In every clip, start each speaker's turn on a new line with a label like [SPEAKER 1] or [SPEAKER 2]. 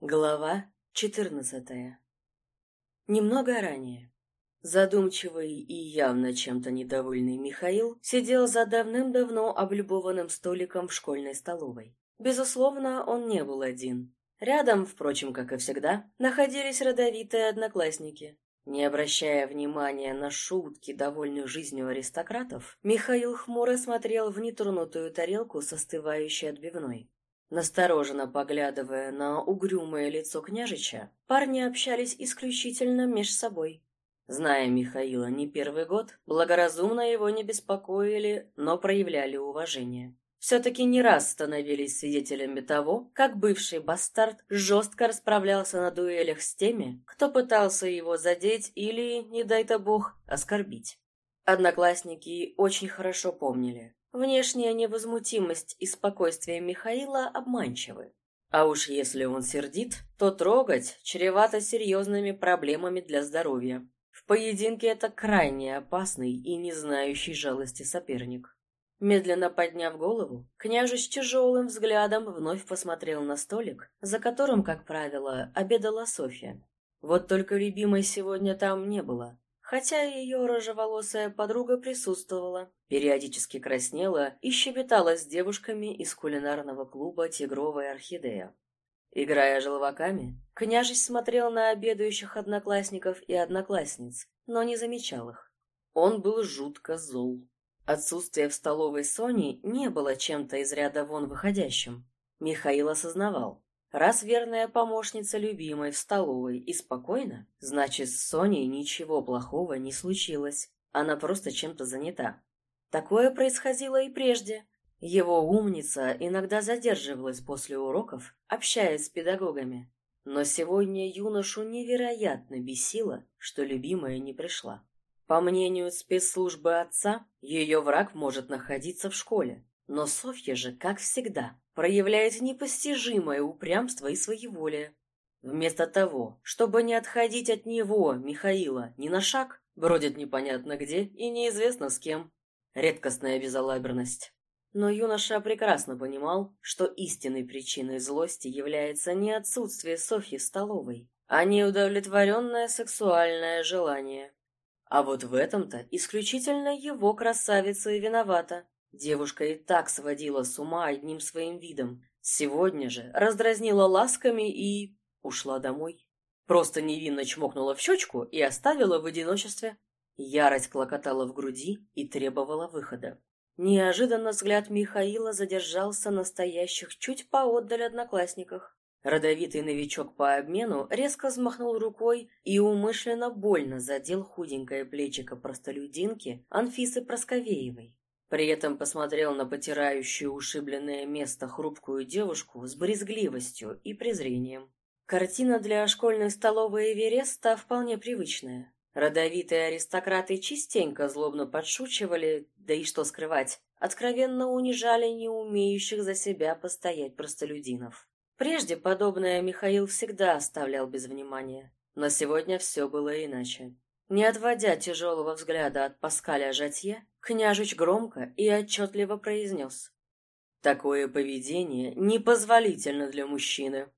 [SPEAKER 1] Глава четырнадцатая Немного ранее. Задумчивый и явно чем-то недовольный Михаил сидел за давным-давно облюбованным столиком в школьной столовой. Безусловно, он не был один. Рядом, впрочем, как и всегда, находились родовитые одноклассники. Не обращая внимания на шутки, довольных жизнью аристократов, Михаил хмуро смотрел в нетронутую тарелку с остывающей отбивной. Настороженно поглядывая на угрюмое лицо княжича, парни общались исключительно меж собой. Зная Михаила не первый год, благоразумно его не беспокоили, но проявляли уважение. Все-таки не раз становились свидетелями того, как бывший бастард жестко расправлялся на дуэлях с теми, кто пытался его задеть или, не дай-то бог, оскорбить. Одноклассники очень хорошо помнили, Внешняя невозмутимость и спокойствие Михаила обманчивы. А уж если он сердит, то трогать чревато серьезными проблемами для здоровья. В поединке это крайне опасный и не знающий жалости соперник. Медленно подняв голову, княжич тяжелым взглядом вновь посмотрел на столик, за которым, как правило, обедала Софья. Вот только любимой сегодня там не было хотя ее рыжеволосая подруга присутствовала, периодически краснела и щебетала с девушками из кулинарного клуба «Тигровая орхидея». Играя желваками, княжич смотрел на обедающих одноклассников и одноклассниц, но не замечал их. Он был жутко зол. Отсутствие в столовой Сони не было чем-то из ряда вон выходящим. Михаил осознавал, Раз верная помощница любимой в столовой и спокойно, значит, с Соней ничего плохого не случилось. Она просто чем-то занята. Такое происходило и прежде. Его умница иногда задерживалась после уроков, общаясь с педагогами. Но сегодня юношу невероятно бесило, что любимая не пришла. По мнению спецслужбы отца, ее враг может находиться в школе. Но Софья же, как всегда, проявляет непостижимое упрямство и своеволие. Вместо того, чтобы не отходить от него, Михаила, ни на шаг, бродит непонятно где и неизвестно с кем. Редкостная безалаберность. Но юноша прекрасно понимал, что истинной причиной злости является не отсутствие Софьи в столовой, а неудовлетворенное сексуальное желание. А вот в этом-то исключительно его красавица и виновата. Девушка и так сводила с ума одним своим видом. Сегодня же раздразнила ласками и... ушла домой. Просто невинно чмокнула в щечку и оставила в одиночестве. Ярость клокотала в груди и требовала выхода. Неожиданно взгляд Михаила задержался на стоящих чуть поотдаль одноклассниках. Родовитый новичок по обмену резко взмахнул рукой и умышленно больно задел худенькое плечико простолюдинки Анфисы Просковеевой. При этом посмотрел на потирающую ушибленное место хрупкую девушку с брезгливостью и презрением. Картина для школьной столовой Эвереста вполне привычная. Родовитые аристократы частенько злобно подшучивали, да и что скрывать, откровенно унижали не умеющих за себя постоять простолюдинов. Прежде подобное Михаил всегда оставлял без внимания, но сегодня все было иначе. Не отводя тяжелого взгляда от Паскаля Жатье, княжич громко и отчетливо произнес. «Такое поведение непозволительно для мужчины».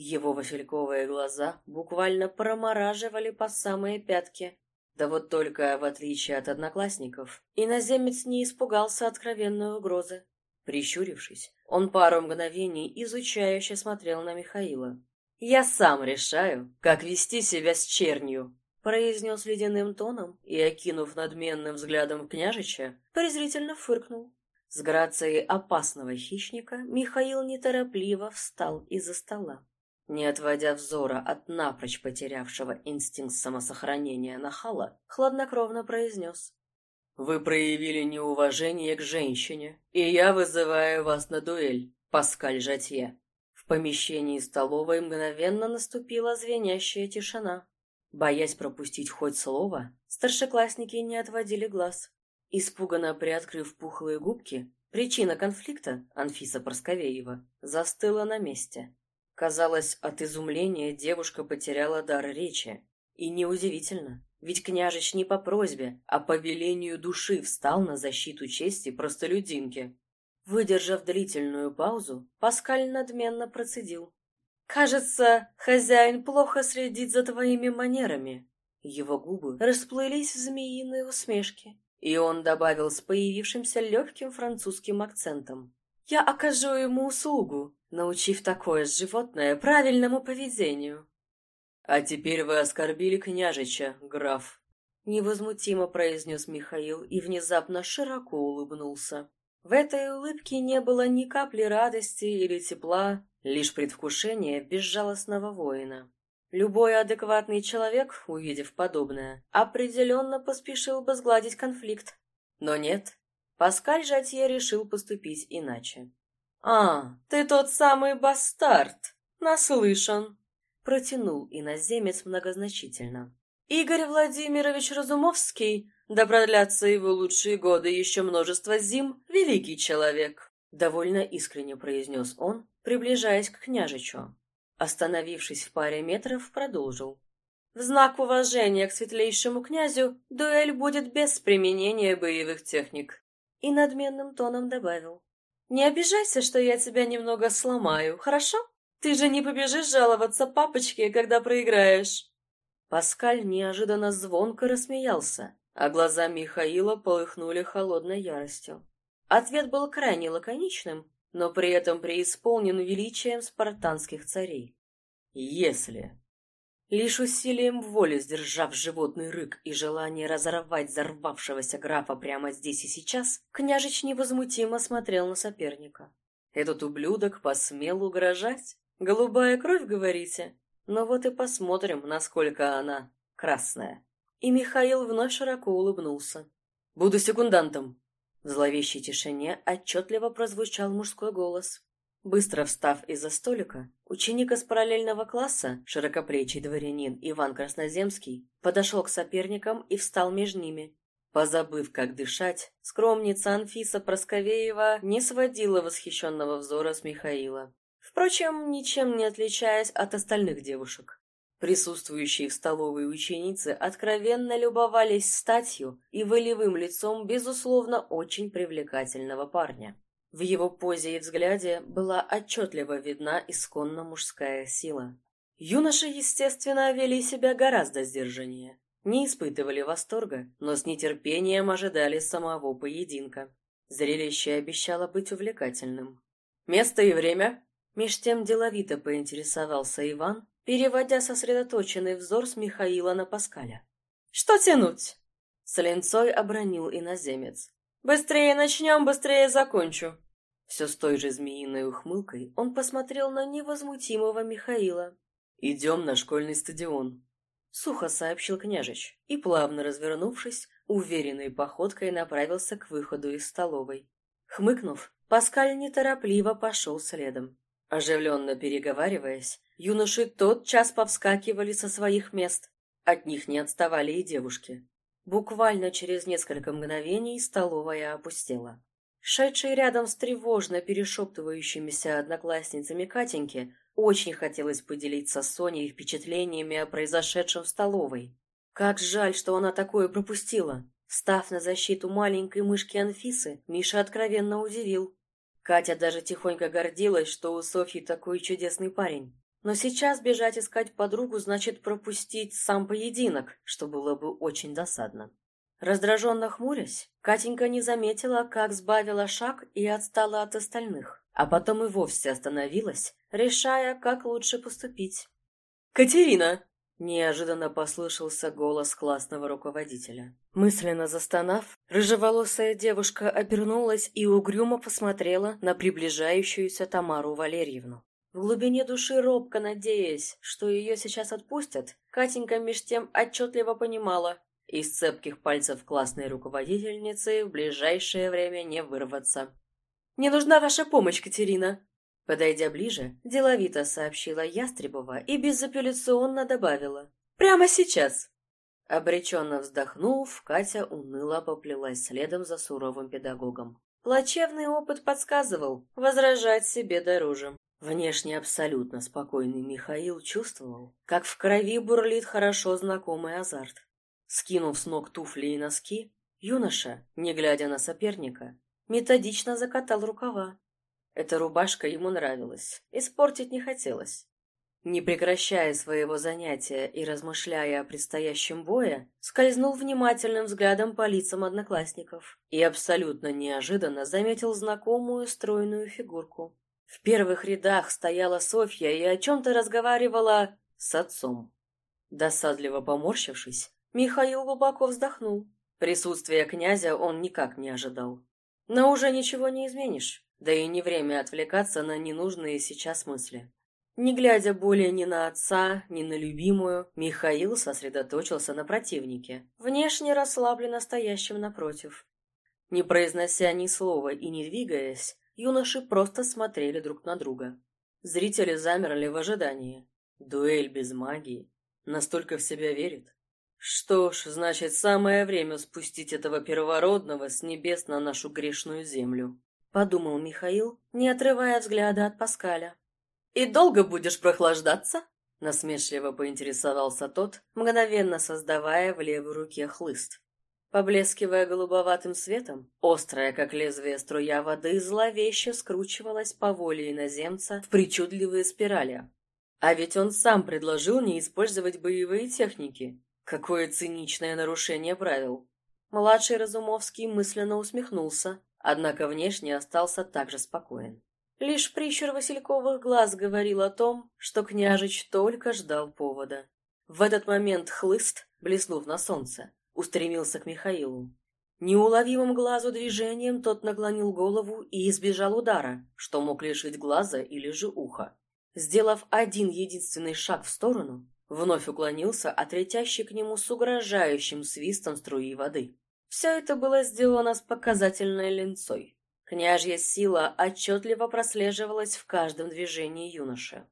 [SPEAKER 1] Его васильковые глаза буквально промораживали по самые пятки. Да вот только, в отличие от одноклассников, иноземец не испугался откровенной угрозы. Прищурившись, он пару мгновений изучающе смотрел на Михаила. «Я сам решаю, как вести себя с чернью», произнес ледяным тоном и, окинув надменным взглядом княжича, презрительно фыркнул. С грацией опасного хищника Михаил неторопливо встал из-за стола. Не отводя взора от напрочь потерявшего инстинкт самосохранения нахала, хладнокровно произнес. «Вы проявили неуважение к женщине, и я вызываю вас на дуэль, Паскаль Жатье». В помещении столовой мгновенно наступила звенящая тишина. Боясь пропустить хоть слово, старшеклассники не отводили глаз. Испуганно приоткрыв пухлые губки, причина конфликта, Анфиса Просковеева, застыла на месте. Казалось, от изумления девушка потеряла дар речи. И неудивительно, ведь княжич не по просьбе, а по велению души встал на защиту чести простолюдинки. Выдержав длительную паузу, Паскаль надменно процедил. Кажется, хозяин плохо следит за твоими манерами. Его губы расплылись в змеиной усмешке, и он добавил с появившимся легким французским акцентом. «Я окажу ему услугу, научив такое животное правильному поведению». «А теперь вы оскорбили княжича, граф», — невозмутимо произнес Михаил и внезапно широко улыбнулся. В этой улыбке не было ни капли радости или тепла, лишь предвкушение безжалостного воина. Любой адекватный человек, увидев подобное, определенно поспешил бы сгладить конфликт. Но нет, Паскаль Жатье решил поступить иначе. «А, ты тот самый бастард! Наслышан!» Протянул иноземец многозначительно. «Игорь Владимирович Разумовский, да продлятся его лучшие годы еще множество зим, великий человек!» Довольно искренне произнес он, приближаясь к княжичу. Остановившись в паре метров, продолжил. «В знак уважения к светлейшему князю дуэль будет без применения боевых техник». И надменным тоном добавил. «Не обижайся, что я тебя немного сломаю, хорошо?» Ты же не побежишь жаловаться папочке, когда проиграешь. Паскаль неожиданно звонко рассмеялся, а глаза Михаила полыхнули холодной яростью. Ответ был крайне лаконичным, но при этом преисполнен величием спартанских царей. «Если...» Лишь усилием воли, сдержав животный рык и желание разорвать взорвавшегося графа прямо здесь и сейчас, княжич невозмутимо смотрел на соперника. Этот ублюдок посмел угрожать? Голубая кровь, говорите? Ну вот и посмотрим, насколько она красная. И Михаил вновь широко улыбнулся. Буду секундантом. В зловещей тишине отчетливо прозвучал мужской голос. Быстро встав из-за столика, ученик из параллельного класса, широкоплечий дворянин Иван Красноземский, подошел к соперникам и встал между ними. Позабыв, как дышать, скромница Анфиса Просковеева не сводила восхищенного взора с Михаила. Впрочем, ничем не отличаясь от остальных девушек. Присутствующие в столовой ученицы откровенно любовались статью и волевым лицом, безусловно, очень привлекательного парня. В его позе и взгляде была отчетливо видна исконно мужская сила. Юноши, естественно, вели себя гораздо сдержаннее. Не испытывали восторга, но с нетерпением ожидали самого поединка. Зрелище обещало быть увлекательным. «Место и время?» Меж тем деловито поинтересовался Иван, переводя сосредоточенный взор с Михаила на Паскаля. «Что тянуть?» С линцой обронил иноземец. «Быстрее начнем, быстрее закончу!» Все с той же змеиной ухмылкой он посмотрел на невозмутимого Михаила. «Идем на школьный стадион», — сухо сообщил княжич, и, плавно развернувшись, уверенной походкой направился к выходу из столовой. Хмыкнув, Паскаль неторопливо пошел следом. Оживленно переговариваясь, юноши тотчас повскакивали со своих мест. От них не отставали и девушки. Буквально через несколько мгновений столовая опустела. Шедшей рядом с тревожно перешептывающимися одноклассницами Катеньке очень хотелось поделиться с Соней впечатлениями о произошедшем в столовой. Как жаль, что она такое пропустила. Став на защиту маленькой мышки Анфисы, Миша откровенно удивил. Катя даже тихонько гордилась, что у Софьи такой чудесный парень. Но сейчас бежать искать подругу значит пропустить сам поединок, что было бы очень досадно. Раздраженно хмурясь, Катенька не заметила, как сбавила шаг и отстала от остальных, а потом и вовсе остановилась, решая, как лучше поступить. «Катерина!» Неожиданно послышался голос классного руководителя. Мысленно застонав, рыжеволосая девушка обернулась и угрюмо посмотрела на приближающуюся Тамару Валерьевну. В глубине души робко надеясь, что ее сейчас отпустят, Катенька меж тем отчетливо понимала, из цепких пальцев классной руководительницы в ближайшее время не вырваться. «Не нужна ваша помощь, Катерина!» Подойдя ближе, деловито сообщила Ястребова и безапелляционно добавила. «Прямо сейчас!» Обреченно вздохнув, Катя уныло поплелась следом за суровым педагогом. Плачевный опыт подсказывал, возражать себе дороже. Внешне абсолютно спокойный Михаил чувствовал, как в крови бурлит хорошо знакомый азарт. Скинув с ног туфли и носки, юноша, не глядя на соперника, методично закатал рукава. Эта рубашка ему нравилась, испортить не хотелось. Не прекращая своего занятия и размышляя о предстоящем бое, скользнул внимательным взглядом по лицам одноклассников и абсолютно неожиданно заметил знакомую стройную фигурку. В первых рядах стояла Софья и о чем-то разговаривала с отцом. Досадливо поморщившись, Михаил глубоко вздохнул. Присутствие князя он никак не ожидал. Но уже ничего не изменишь, да и не время отвлекаться на ненужные сейчас мысли. Не глядя более ни на отца, ни на любимую, Михаил сосредоточился на противнике, внешне расслабленно стоящем напротив. Не произнося ни слова и не двигаясь, юноши просто смотрели друг на друга. Зрители замерли в ожидании. Дуэль без магии. Настолько в себя верит. Что ж, значит, самое время спустить этого первородного с небес на нашу грешную землю, подумал Михаил, не отрывая взгляда от Паскаля. «И долго будешь прохлаждаться?» Насмешливо поинтересовался тот, мгновенно создавая в левой руке хлыст. Поблескивая голубоватым светом, острая, как лезвие струя воды, зловеще скручивалась по воле иноземца в причудливые спирали. А ведь он сам предложил не использовать боевые техники. Какое циничное нарушение правил. Младший Разумовский мысленно усмехнулся, однако внешне остался также спокоен. Лишь прищур васильковых глаз говорил о том, что княжич только ждал повода. В этот момент хлыст, блеснув на солнце, устремился к Михаилу. Неуловимым глазу движением тот наклонил голову и избежал удара, что мог лишить глаза или же уха. Сделав один единственный шаг в сторону, вновь уклонился от летящей к нему с угрожающим свистом струи воды. Все это было сделано с показательной ленцой. Княжья сила отчетливо прослеживалась в каждом движении юноши.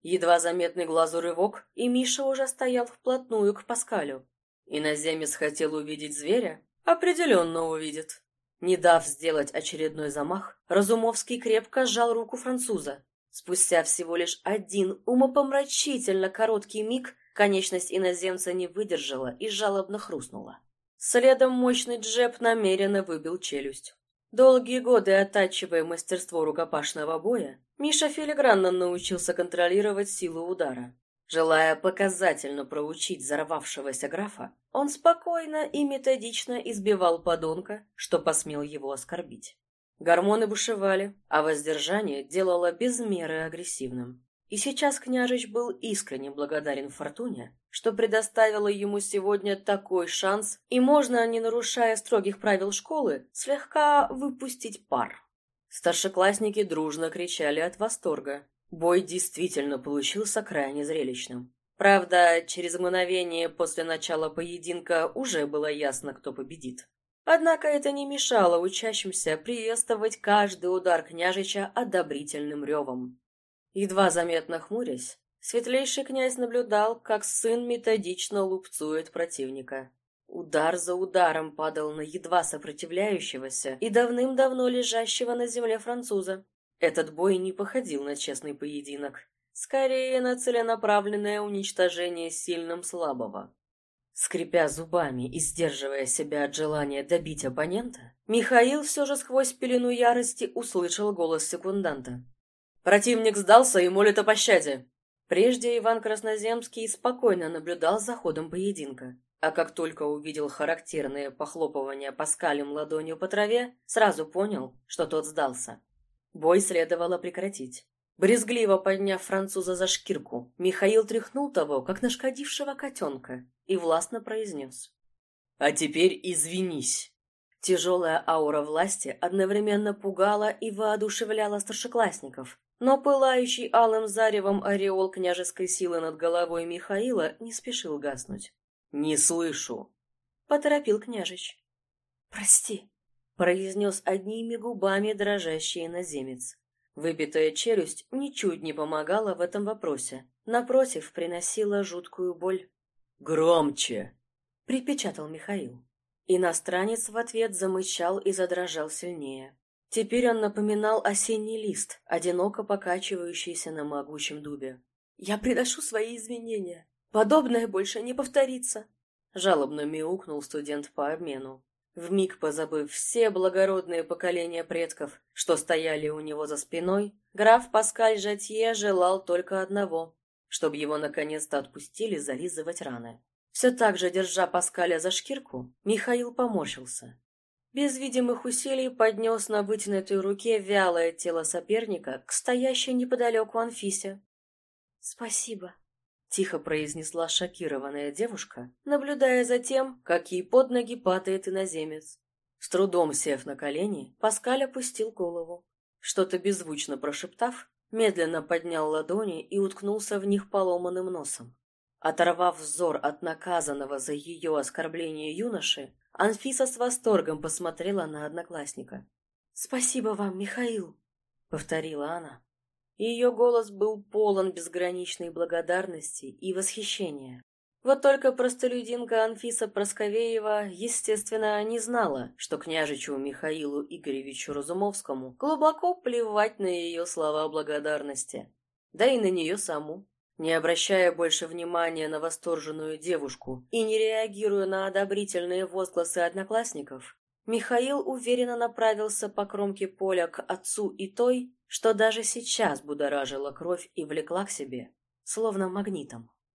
[SPEAKER 1] Едва заметный глазу рывок, и Миша уже стоял вплотную к Паскалю, Иноземец хотел увидеть зверя? Определенно увидит. Не дав сделать очередной замах, Разумовский крепко сжал руку француза. Спустя всего лишь один умопомрачительно короткий миг конечность иноземца не выдержала и жалобно хрустнула. Следом мощный джеб намеренно выбил челюсть. Долгие годы оттачивая мастерство рукопашного боя, Миша филигранно научился контролировать силу удара. Желая показательно проучить взорвавшегося графа, он спокойно и методично избивал подонка, что посмел его оскорбить. Гормоны бушевали, а воздержание делало без меры агрессивным. И сейчас княжич был искренне благодарен Фортуне, что предоставила ему сегодня такой шанс, и можно, не нарушая строгих правил школы, слегка выпустить пар. Старшеклассники дружно кричали от восторга, Бой действительно получился крайне зрелищным. Правда, через мгновение после начала поединка уже было ясно, кто победит. Однако это не мешало учащимся приветствовать каждый удар княжича одобрительным ревом. Едва заметно хмурясь, светлейший князь наблюдал, как сын методично лупцует противника. Удар за ударом падал на едва сопротивляющегося и давным-давно лежащего на земле француза. Этот бой не походил на честный поединок, скорее на целенаправленное уничтожение сильным слабого. Скрипя зубами и сдерживая себя от желания добить оппонента, Михаил все же сквозь пелену ярости услышал голос секунданта. «Противник сдался и молит о пощаде!» Прежде Иван Красноземский спокойно наблюдал за ходом поединка, а как только увидел характерные похлопывания Паскалем ладонью по траве, сразу понял, что тот сдался. Бой следовало прекратить. Брезгливо подняв француза за шкирку, Михаил тряхнул того, как нашкодившего котенка, и властно произнес. «А теперь извинись!» Тяжелая аура власти одновременно пугала и воодушевляла старшеклассников, но пылающий алым заревом ореол княжеской силы над головой Михаила не спешил гаснуть. «Не слышу!» — поторопил княжич. «Прости!» Произнес одними губами дрожащий иноземец. Выбитая челюсть ничуть не помогала в этом вопросе. Напротив, приносила жуткую боль. «Громче!» — припечатал Михаил. Иностранец в ответ замычал и задрожал сильнее. Теперь он напоминал осенний лист, одиноко покачивающийся на могучем дубе. «Я приношу свои извинения. Подобное больше не повторится!» Жалобно мяукнул студент по обмену вмиг позабыв все благородные поколения предков, что стояли у него за спиной, граф Паскаль Жатье желал только одного — чтобы его наконец-то отпустили зализывать раны. Все так же, держа Паскаля за шкирку, Михаил поморщился. Без видимых усилий поднес на вытянутой руке вялое тело соперника к стоящей неподалеку Анфисе. «Спасибо», — тихо произнесла шокированная девушка, наблюдая за тем, как ей под ноги падает иноземец. С трудом сев на колени, Паскаль опустил голову. Что-то беззвучно прошептав, медленно поднял ладони и уткнулся в них поломанным носом. Оторвав взор от наказанного за ее оскорбление юноши, Анфиса с восторгом посмотрела на одноклассника. «Спасибо вам, Михаил», — повторила она. Ее голос был полон безграничной благодарности и восхищения. Вот только простолюдинка Анфиса Просковеева, естественно, не знала, что княжичу Михаилу Игоревичу Разумовскому глубоко плевать на ее слова благодарности, да и на нее саму. Не обращая больше внимания на восторженную девушку и не реагируя на одобрительные возгласы одноклассников, Михаил уверенно направился по кромке поля к отцу и той, что даже сейчас будоражила кровь и влекла к себе, словно магнитом.